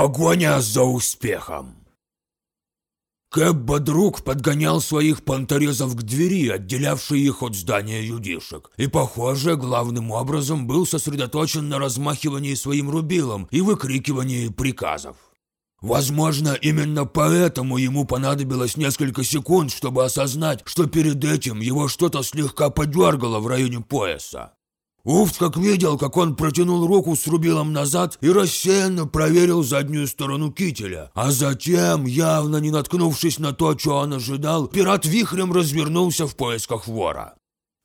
Погоня за успехом. Кэп Бодрук подгонял своих понторезов к двери, отделявшей их от здания юдишек, и, похоже, главным образом был сосредоточен на размахивании своим рубилом и выкрикивании приказов. Возможно, именно поэтому ему понадобилось несколько секунд, чтобы осознать, что перед этим его что-то слегка подергало в районе пояса. Уфт как видел, как он протянул руку с рубилом назад и рассеянно проверил заднюю сторону кителя. А затем, явно не наткнувшись на то, что он ожидал, пират вихрем развернулся в поисках вора.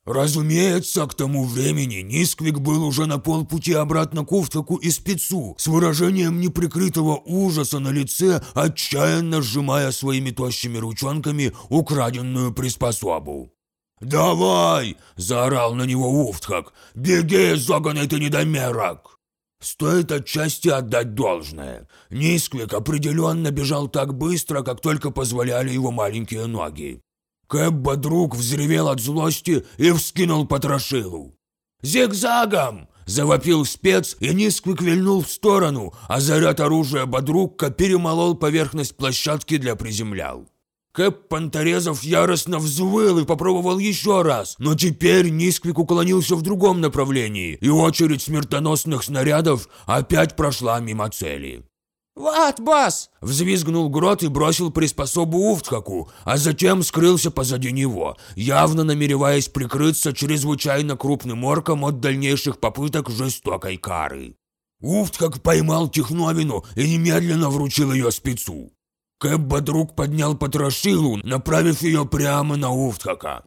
Разумеется, к тому времени Нисквик был уже на полпути обратно к Уфтаку и спецу, с выражением неприкрытого ужаса на лице, отчаянно сжимая своими тощими ручонками украденную приспособу. «Давай!» – заорал на него Уфтхак. «Беги, зоганый ты недомерок!» Стоит отчасти отдать должное. Нисквик определенно бежал так быстро, как только позволяли его маленькие ноги. Кэбба друг взревел от злости и вскинул потрошилу. «Зигзагом!» – завопил спец, и Нисквик вильнул в сторону, а заряд оружия Бодрукка перемолол поверхность площадки для приземлял. Кэп Понторезов яростно взвыл и попробовал еще раз, но теперь Нисквик уклонился в другом направлении, и очередь смертоносных снарядов опять прошла мимо цели. «Вот, босс!» – взвизгнул Грот и бросил приспособу Уфтхаку, а затем скрылся позади него, явно намереваясь прикрыться чрезвычайно крупным орком от дальнейших попыток жестокой кары. Уфтхак поймал Техновину и немедленно вручил ее спецу. Кэбба друг поднял потрошилу, направив ее прямо на Уфтхака.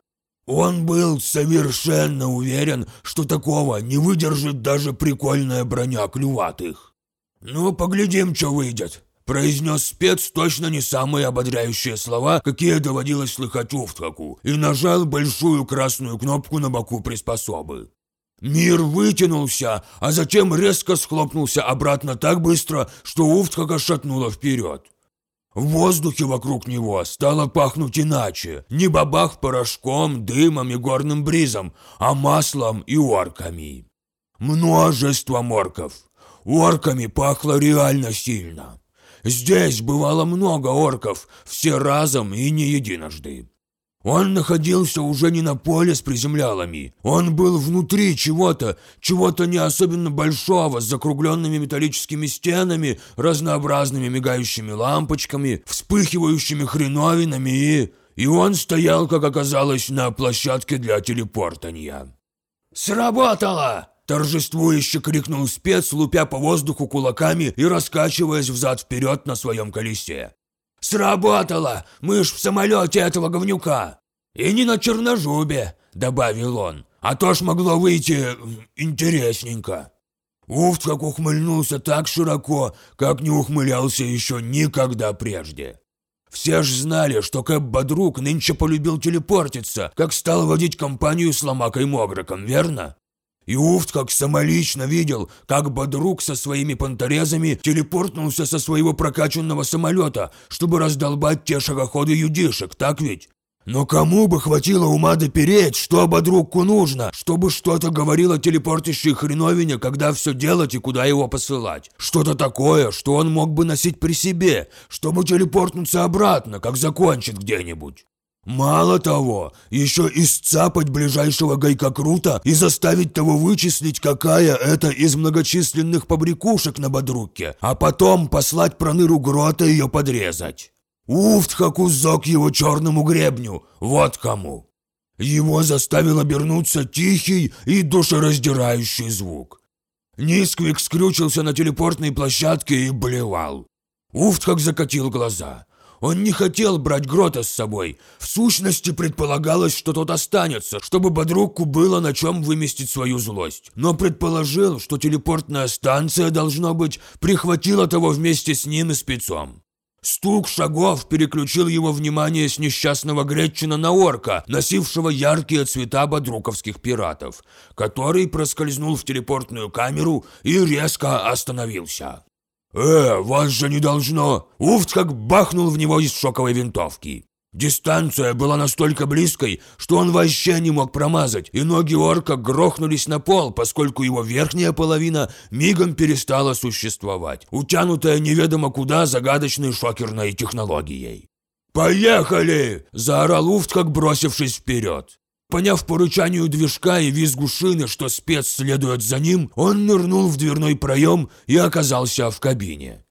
Он был совершенно уверен, что такого не выдержит даже прикольная броня клюватых. «Ну, поглядим, что выйдет», – произнес спец точно не самые ободряющие слова, какие доводилось слыхать Уфтхаку, и нажал большую красную кнопку на боку приспособы. Мир вытянулся, а затем резко схлопнулся обратно так быстро, что Уфтхака шатнуло вперед. В воздухе вокруг него стало пахнуть иначе. Не бабах порошком, дымом и горным бризом, а маслом и орками. Множество морков. Орками пахло реально сильно. Здесь бывало много орков, все разом и не единожды. Он находился уже не на поле с приземлялами. Он был внутри чего-то, чего-то не особенно большого, с закругленными металлическими стенами, разнообразными мигающими лампочками, вспыхивающими хреновинами и... И он стоял, как оказалось, на площадке для телепортания. «Сработало!» Торжествующе крикнул спец, лупя по воздуху кулаками и раскачиваясь взад-вперед на своем колесе. «Сработало! Мы ж в самолете этого говнюка!» «И не на черножубе!» – добавил он. «А то ж могло выйти интересненько!» Уфт как ухмыльнулся так широко, как не ухмылялся еще никогда прежде. Все ж знали, что Кэп Бодрук нынче полюбил телепортиться, как стал водить компанию с Ломакой Могроком, верно? И Уфт как самолично видел, как Бодрук со своими понторезами телепортнулся со своего прокачанного самолета, чтобы раздолбать те шагоходы юдишек, так ведь? Но кому бы хватило ума допереть, что Бодрукку нужно, чтобы что-то говорило телепортящей хреновине, когда все делать и куда его посылать? Что-то такое, что он мог бы носить при себе, чтобы телепортнуться обратно, как закончит где-нибудь. Мало того, еще и сцапать ближайшего гайка-крута и заставить того вычислить, какая это из многочисленных побрякушек на бодруке, а потом послать проныру грота ее подрезать. Уфт, как узок его черному гребню, вот кому. Его заставил обернуться тихий и душераздирающий звук. Нисквик скрючился на телепортной площадке и блевал. Уфт как закатил глаза. Он не хотел брать Грота с собой. В сущности, предполагалось, что тот останется, чтобы Бодрукку было на чем выместить свою злость. Но предположил, что телепортная станция, должно быть, прихватила того вместе с ним и спецом. Стук шагов переключил его внимание с несчастного Гретчина на орка, носившего яркие цвета бодруковских пиратов, который проскользнул в телепортную камеру и резко остановился. «Э, вас же не должно!» Уфт как бахнул в него из шоковой винтовки. Дистанция была настолько близкой, что он вообще не мог промазать, и ноги орка грохнулись на пол, поскольку его верхняя половина мигом перестала существовать, утянутая неведомо куда загадочной шокерной технологией. «Поехали!» – заорал Уфт, как бросившись вперед. Поняв по рычанию движка и визгу шины, что спец следует за ним, он нырнул в дверной проем и оказался в кабине.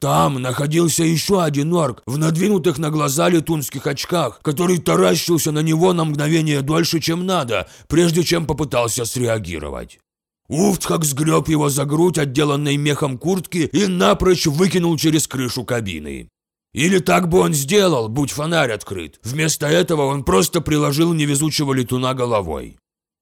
Там находился еще один орк в надвинутых на глаза летунских очках, который таращился на него на мгновение дольше, чем надо, прежде чем попытался среагировать. Уфтхак сгреб его за грудь, отделанной мехом куртки, и напрочь выкинул через крышу кабины. Или так бы он сделал, будь фонарь открыт. Вместо этого он просто приложил невезучего летуна головой.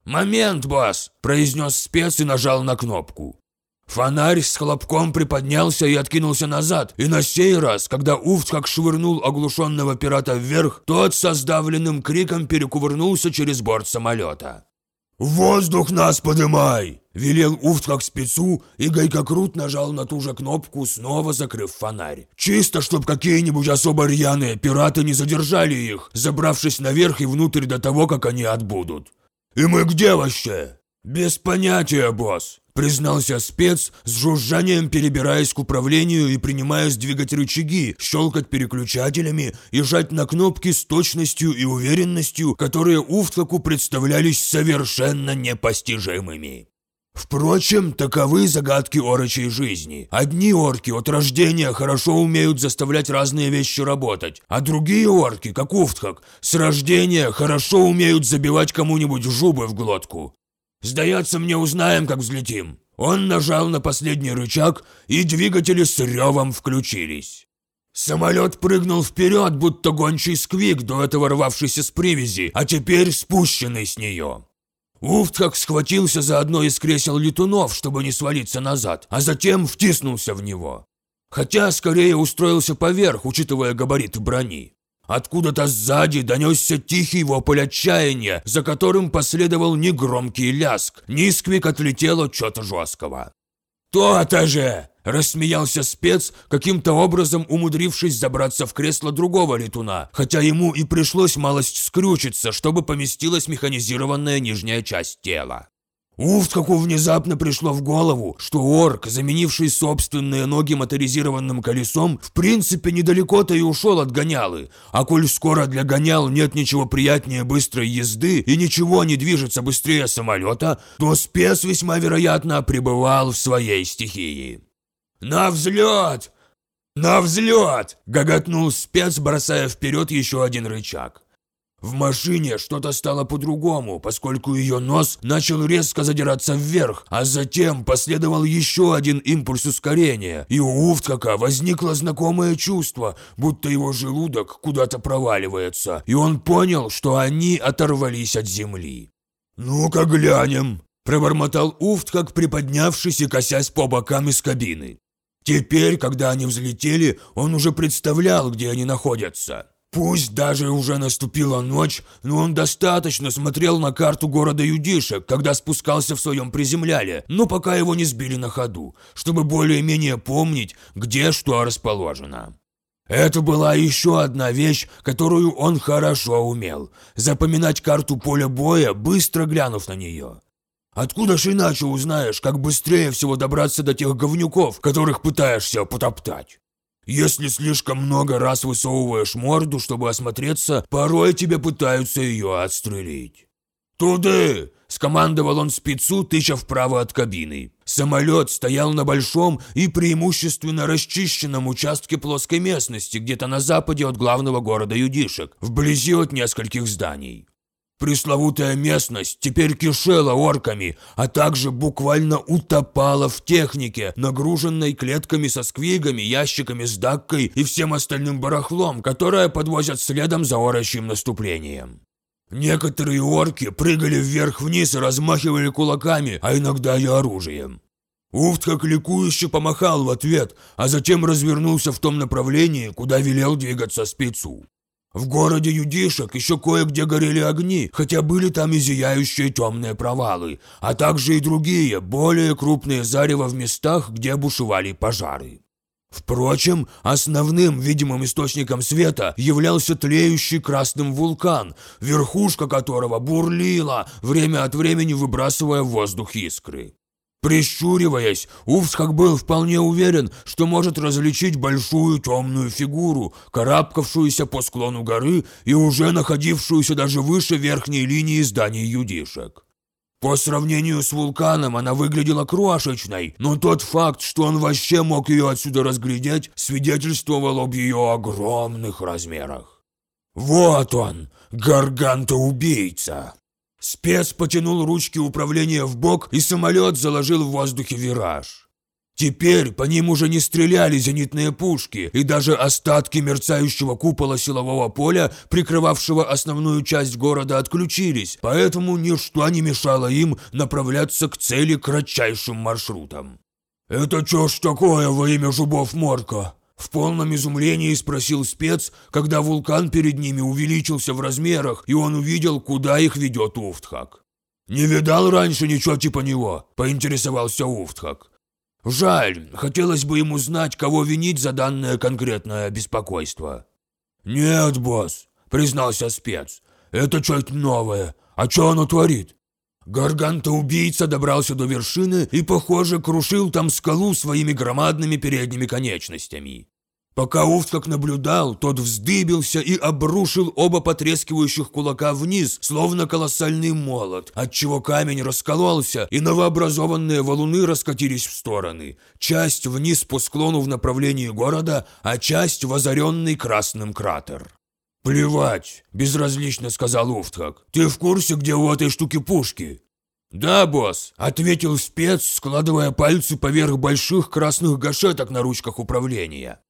«Момент, босс!» – произнес спец и нажал на кнопку. Фонарь с хлопком приподнялся и откинулся назад, и на сей раз, когда Уфт как швырнул оглушенного пирата вверх, тот со сдавленным криком перекувырнулся через борт самолета. «Воздух нас подымай!» – велел Уфт как спецу, и Гайкокрут нажал на ту же кнопку, снова закрыв фонарь. Чисто, чтоб какие-нибудь особо рьяные пираты не задержали их, забравшись наверх и внутрь до того, как они отбудут. «И мы где вообще?» «Без понятия, босс признался спец, с жужжанием перебираясь к управлению и принимаясь двигать рычаги, щелкать переключателями и жать на кнопки с точностью и уверенностью, которые Уфтаку представлялись совершенно непостижимыми. Впрочем, таковы загадки орочей жизни. Одни орки от рождения хорошо умеют заставлять разные вещи работать, а другие орки, как Уфтхак, с рождения хорошо умеют забивать кому-нибудь жубы в глотку. Сдается мне, узнаем, как взлетим. Он нажал на последний рычаг, и двигатели с ревом включились. Самолет прыгнул вперед, будто гончий сквик, до этого рвавшийся с привязи, а теперь спущенный с нее. Уфтхак схватился за одно из кресел летунов, чтобы не свалиться назад, а затем втиснулся в него. Хотя скорее устроился поверх, учитывая габариты брони. Откуда-то сзади донесся тихий вопль отчаяния, за которым последовал негромкий ляск. Нисквик отлетел от чего-то жесткого. «То-то же!» – рассмеялся спец, каким-то образом умудрившись забраться в кресло другого летуна, хотя ему и пришлось малость скрючиться, чтобы поместилась механизированная нижняя часть тела. Уфтхаку внезапно пришло в голову, что орк, заменивший собственные ноги моторизированным колесом, в принципе недалеко-то и ушел от гонялы, а коль скоро для гонял нет ничего приятнее быстрой езды и ничего не движется быстрее самолета, то спец весьма вероятно пребывал в своей стихии. «На взлет! На взлет!» – гоготнул спец, бросая вперед еще один рычаг. В машине что-то стало по-другому, поскольку ее нос начал резко задираться вверх, а затем последовал еще один импульс ускорения, и у Уфткака возникло знакомое чувство, будто его желудок куда-то проваливается, и он понял, что они оторвались от земли. «Ну-ка глянем», – пробормотал Уфт, как приподнявшись и косясь по бокам из кабины. Теперь, когда они взлетели, он уже представлял, где они находятся. Пусть даже уже наступила ночь, но он достаточно смотрел на карту города Юдишек, когда спускался в своем приземляле, но пока его не сбили на ходу, чтобы более-менее помнить, где что расположено. Это была еще одна вещь, которую он хорошо умел – запоминать карту поля боя, быстро глянув на нее. Откуда ж иначе узнаешь, как быстрее всего добраться до тех говнюков, которых пытаешься потоптать? Если слишком много раз высовываешь морду, чтобы осмотреться, порой тебе пытаются ее отстрелить. «Туды!» – скомандовал он спецу, тыча вправо от кабины. Самолет стоял на большом и преимущественно расчищенном участке плоской местности, где-то на западе от главного города Юдишек, вблизи от нескольких зданий. Пресловутая местность теперь кишела орками, а также буквально утопала в технике, нагруженной клетками со сквигами, ящиками с даккой и всем остальным барахлом, которое подвозят следом за орочьим наступлением. Некоторые орки прыгали вверх-вниз и размахивали кулаками, а иногда и оружием. Уфт как ликующе помахал в ответ, а затем развернулся в том направлении, куда велел двигаться спецу. В городе Юдишек еще кое-где горели огни, хотя были там и зияющие темные провалы, а также и другие, более крупные зарева в местах, где бушевали пожары. Впрочем, основным видимым источником света являлся тлеющий красным вулкан, верхушка которого бурлила, время от времени выбрасывая в воздух искры. Прищуриваясь, Увсхак был вполне уверен, что может различить большую темную фигуру, карабкавшуюся по склону горы и уже находившуюся даже выше верхней линии зданий юдишек. По сравнению с вулканом она выглядела крошечной, но тот факт, что он вообще мог ее отсюда разглядеть, свидетельствовал об ее огромных размерах. «Вот он, гарганта-убийца!» Спец потянул ручки управления в бок, и самолет заложил в воздухе вираж. Теперь по ним уже не стреляли зенитные пушки, и даже остатки мерцающего купола силового поля, прикрывавшего основную часть города, отключились, поэтому ничто не мешало им направляться к цели кратчайшим маршрутом. «Это что ж такое во имя жубов Морка?» В полном изумлении спросил спец, когда вулкан перед ними увеличился в размерах, и он увидел, куда их ведет Уфтхак. «Не видал раньше ничего типа него?» – поинтересовался Уфтхак. «Жаль, хотелось бы ему знать, кого винить за данное конкретное беспокойство». «Нет, босс», – признался спец, – «это что-то новое. А что оно творит?» Гарганта-убийца добрался до вершины и, похоже, крушил там скалу своими громадными передними конечностями. Пока Уфткак наблюдал, тот вздыбился и обрушил оба потрескивающих кулака вниз, словно колоссальный молот, отчего камень раскололся, и новообразованные валуны раскатились в стороны. Часть вниз по склону в направлении города, а часть в озаренный красным кратер. «Плевать», – безразлично сказал Уфткак. «Ты в курсе, где у этой штуки пушки?» «Да, босс», – ответил спец, складывая пальцы поверх больших красных гашеток на ручках управления.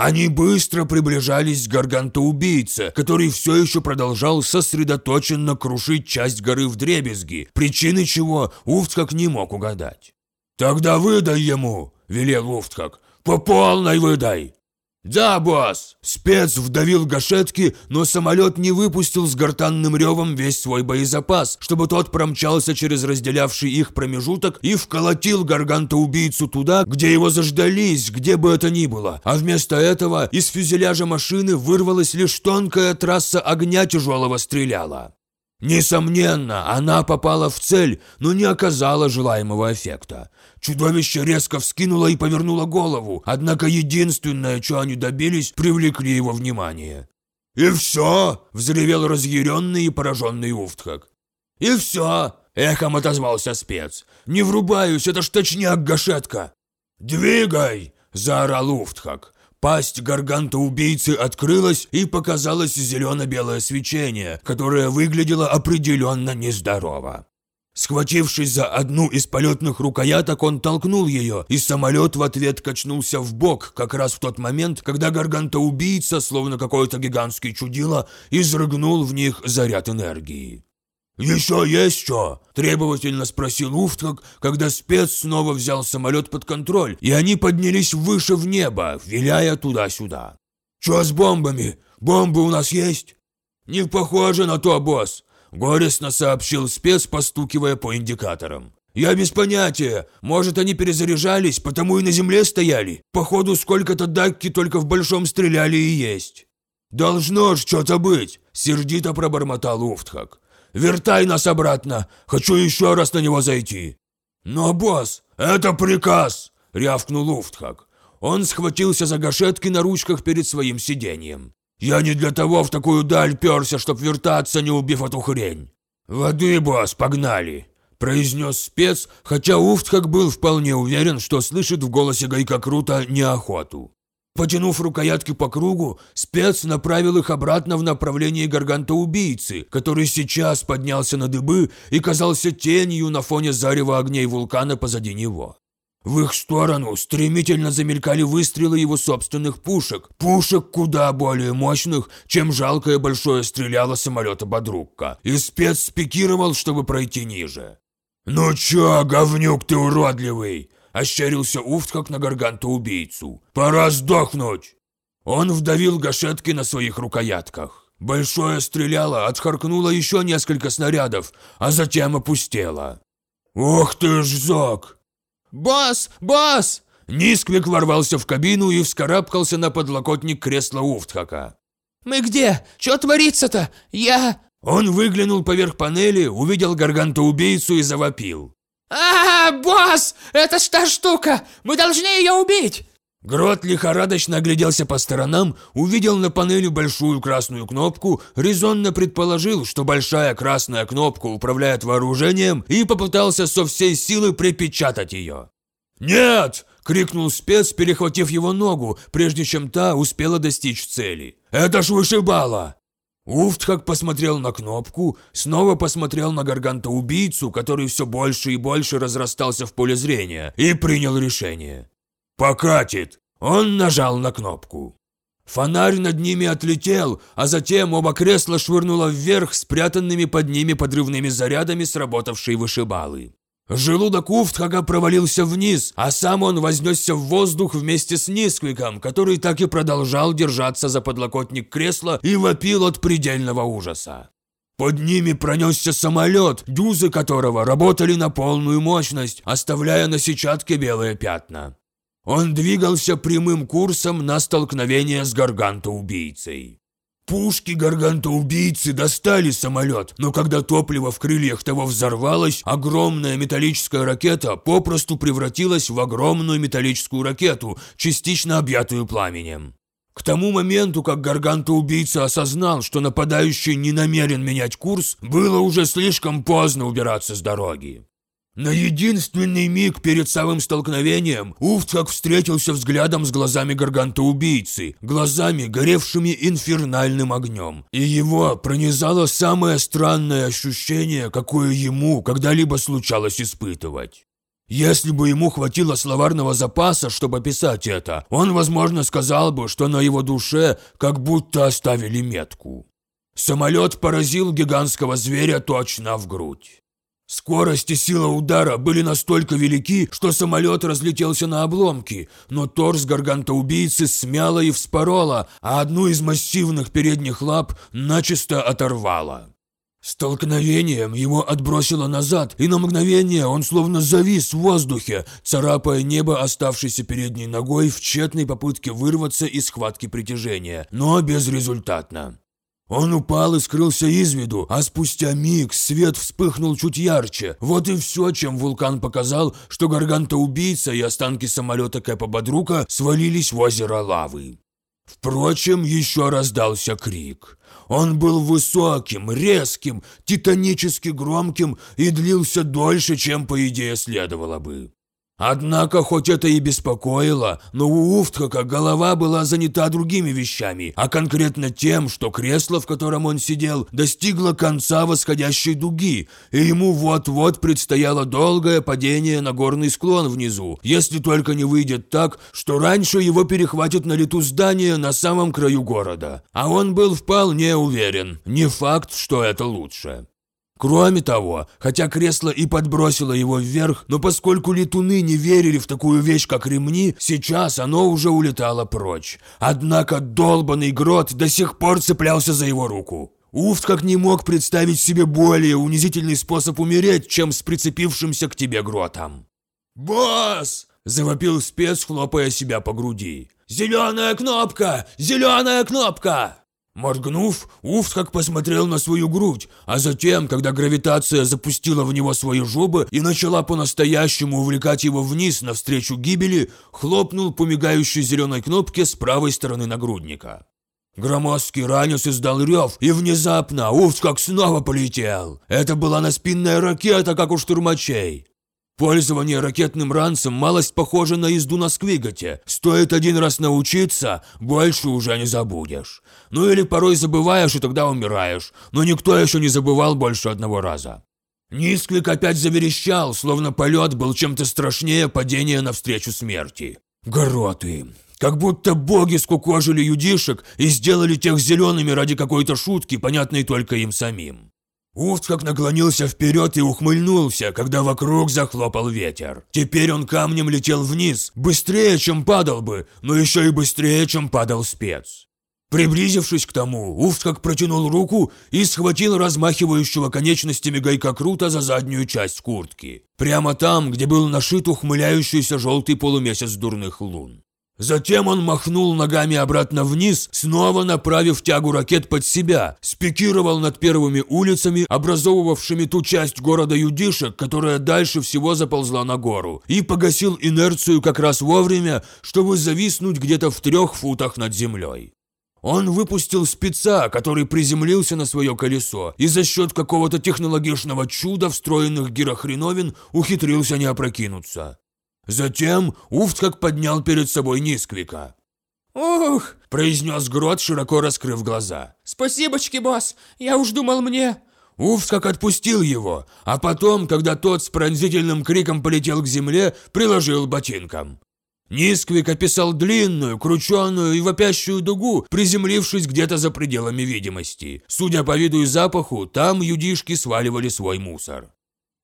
Они быстро приближались к Гаргантоубийце, который все еще продолжал сосредоточенно крушить часть горы в дребезги, причины чего Уфтхак не мог угадать. «Тогда выдай ему!» – велел Уфтхак. «По полной выдай!» «Да, босс!» Спец вдавил гашетки, но самолет не выпустил с гортанным ревом весь свой боезапас, чтобы тот промчался через разделявший их промежуток и вколотил гарганта-убийцу туда, где его заждались, где бы это ни было. А вместо этого из фюзеляжа машины вырвалась лишь тонкая трасса огня тяжелого стреляла. Несомненно, она попала в цель, но не оказала желаемого эффекта. Чудовище резко вскинуло и повернуло голову, однако единственное, что они добились, привлекли его внимание. «И все!» – взревел разъяренный и пораженный Уфтхак. «И все!» – эхом отозвался спец. «Не врубаюсь, это ж точняк гашетка!» «Двигай!» – заорал Уфтхак. Пасть гарганта-убийцы открылась и показалось зелено-белое свечение, которое выглядело определенно нездорово. Схватившись за одну из полетных рукояток, он толкнул ее, и самолет в ответ качнулся в бок, как раз в тот момент, когда гарганта-убийца, словно какой-то гигантский чудило, изрыгнул в них заряд энергии. «Еще есть что?» – требовательно спросил Уфтхак, когда спец снова взял самолет под контроль, и они поднялись выше в небо, виляя туда-сюда. «Что с бомбами? Бомбы у нас есть?» «Не похоже на то, босс», – горестно сообщил спец, постукивая по индикаторам. «Я без понятия. Может, они перезаряжались, потому и на земле стояли. Походу, сколько-то дакки только в большом стреляли и есть». «Должно ж что-то быть», – сердито пробормотал Уфтхак. Вертай нас обратно. Хочу еще раз на него зайти». «Но, босс, это приказ!» – рявкнул Уфтхак. Он схватился за гашетки на ручках перед своим сиденьем. «Я не для того в такую даль перся, чтоб вертаться, не убив эту хрень!» «Воды, босс, погнали!» – произнес спец, хотя Уфтхак был вполне уверен, что слышит в голосе Гайка Крута неохоту. Потянув рукоятки по кругу, спец направил их обратно в направлении гарганта-убийцы, который сейчас поднялся на дыбы и казался тенью на фоне зарева огней вулкана позади него. В их сторону стремительно замелькали выстрелы его собственных пушек, пушек куда более мощных, чем жалкое большое стреляло самолета Бодрукка, и спец спикировал, чтобы пройти ниже. «Ну чё, говнюк ты уродливый!» ощерился Уфт, как на гарганту-убийцу. «Пора сдохнуть!» Он вдавил гашетки на своих рукоятках. Большое стреляло, отхаркнуло еще несколько снарядов, а затем опустело. «Ох ты ж, Зок!» «Босс! Босс!» Нисквик ворвался в кабину и вскарабкался на подлокотник кресла Уфтхака. «Мы где? Что творится-то? Я...» Он выглянул поверх панели, увидел гарганта-убийцу и завопил. «А, босс! Это ж та штука! Мы должны ее убить!» Грот лихорадочно огляделся по сторонам, увидел на панели большую красную кнопку, резонно предположил, что большая красная кнопка управляет вооружением и попытался со всей силы припечатать ее. «Нет!» – крикнул спец, перехватив его ногу, прежде чем та успела достичь цели. «Это ж вышибало!» Уфтхак посмотрел на кнопку, снова посмотрел на гарганта-убийцу, который все больше и больше разрастался в поле зрения, и принял решение. «Покатит!» Он нажал на кнопку. Фонарь над ними отлетел, а затем оба кресла швырнуло вверх спрятанными под ними подрывными зарядами сработавшей вышибалы. Желудок Уфтхага провалился вниз, а сам он вознесся в воздух вместе с Нисквиком, который так и продолжал держаться за подлокотник кресла и вопил от предельного ужаса. Под ними пронесся самолет, дюзы которого работали на полную мощность, оставляя на сетчатке белые пятна. Он двигался прямым курсом на столкновение с гарганта-убийцей. Пушки гарганта-убийцы достали самолет, но когда топливо в крыльях того взорвалось, огромная металлическая ракета попросту превратилась в огромную металлическую ракету, частично объятую пламенем. К тому моменту, как гарганта-убийца осознал, что нападающий не намерен менять курс, было уже слишком поздно убираться с дороги. На единственный миг перед самым столкновением Уфтхак встретился взглядом с глазами гарганта-убийцы, глазами, горевшими инфернальным огнем. И его пронизало самое странное ощущение, какое ему когда-либо случалось испытывать. Если бы ему хватило словарного запаса, чтобы описать это, он, возможно, сказал бы, что на его душе как будто оставили метку. Самолет поразил гигантского зверя точно в грудь. Скорость и сила удара были настолько велики, что самолет разлетелся на обломки, но торс гарганта-убийцы смяло и вспорола, а одну из массивных передних лап начисто оторвало. Столкновением его отбросило назад, и на мгновение он словно завис в воздухе, царапая небо оставшейся передней ногой в тщетной попытке вырваться из схватки притяжения, но безрезультатно. Он упал и скрылся из виду, а спустя миг свет вспыхнул чуть ярче. Вот и все, чем вулкан показал, что гарганта-убийца и останки самолета Кэпа Бодрука свалились в озеро лавы. Впрочем, еще раздался крик. Он был высоким, резким, титанически громким и длился дольше, чем, по идее, следовало бы. Однако, хоть это и беспокоило, но у Уфтхака голова была занята другими вещами, а конкретно тем, что кресло, в котором он сидел, достигло конца восходящей дуги, и ему вот-вот предстояло долгое падение на горный склон внизу, если только не выйдет так, что раньше его перехватит на лету здание на самом краю города. А он был вполне уверен, не факт, что это лучше. Кроме того, хотя кресло и подбросило его вверх, но поскольку летуны не верили в такую вещь, как ремни, сейчас оно уже улетало прочь. Однако долбанный грот до сих пор цеплялся за его руку. Уфт как не мог представить себе более унизительный способ умереть, чем с прицепившимся к тебе гротом. «Босс!» – завопил спец, хлопая себя по груди. «Зеленая кнопка! Зеленая кнопка!» Моргнув, Уфтхак посмотрел на свою грудь, а затем, когда гравитация запустила в него свои жопы и начала по-настоящему увлекать его вниз навстречу гибели, хлопнул по мигающей зеленой кнопке с правой стороны нагрудника. Громоздкий ранец издал рев, и внезапно Уфтхак снова полетел. Это была наспинная ракета, как у штурмачей. Пользование ракетным ранцем малость похоже на езду на сквиготе. Стоит один раз научиться, больше уже не забудешь. Ну или порой забываешь, и тогда умираешь. Но никто еще не забывал больше одного раза. Нисквик опять заверещал, словно полет был чем-то страшнее падения навстречу смерти. Гороты. Как будто боги скукожили юдишек и сделали тех зелеными ради какой-то шутки, понятной только им самим. Уфтхак наклонился вперед и ухмыльнулся, когда вокруг захлопал ветер. Теперь он камнем летел вниз, быстрее, чем падал бы, но еще и быстрее, чем падал спец. Приблизившись к тому, Уфткак протянул руку и схватил размахивающего конечностями гайка Крута за заднюю часть куртки. Прямо там, где был нашит ухмыляющийся желтый полумесяц дурных лун. Затем он махнул ногами обратно вниз, снова направив тягу ракет под себя, спикировал над первыми улицами, образовывавшими ту часть города Юдишек, которая дальше всего заползла на гору, и погасил инерцию как раз вовремя, чтобы зависнуть где-то в трех футах над землей. Он выпустил спеца, который приземлился на свое колесо, и за счет какого-то технологичного чуда встроенных гирохреновин ухитрился не опрокинуться. Затем Уфткак поднял перед собой Нисквика. Ух, Произнес Грот, широко раскрыв глаза. спасибочки, босс. Я уж думал мне... Уфткак отпустил его, а потом, когда тот с пронзительным криком полетел к земле, приложил ботинком. Нисквик описал длинную, крученую и вопящую дугу, приземлившись где-то за пределами видимости. Судя по виду и запаху, там юдишки сваливали свой мусор.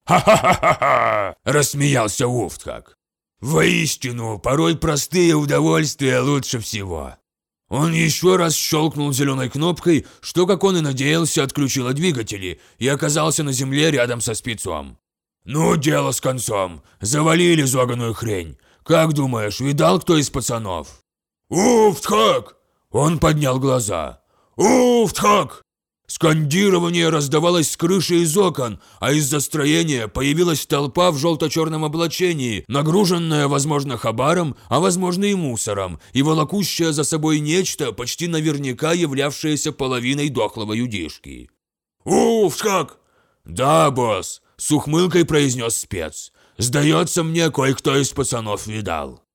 «Ха-ха-ха-ха!» – рассмеялся Уфткак. «Воистину, порой простые удовольствия лучше всего». Он еще раз щелкнул зеленой кнопкой, что, как он и надеялся, отключило двигатели, и оказался на земле рядом со спецом. «Ну, дело с концом. Завалили зоганую хрень. Как думаешь, видал кто из пацанов?» «Уфтхак!» Он поднял глаза. «Уфтхак!» Скандирование раздавалось с крыши из окон, а из-за строения появилась толпа в желто-черном облачении, нагруженная, возможно, хабаром, а возможно и мусором, и волокущая за собой нечто, почти наверняка являвшееся половиной дохлого юдишки. «Уфтхак!» «Да, босс!» – с ухмылкой произнес спец. «Сдается мне, кое-кто из пацанов видал».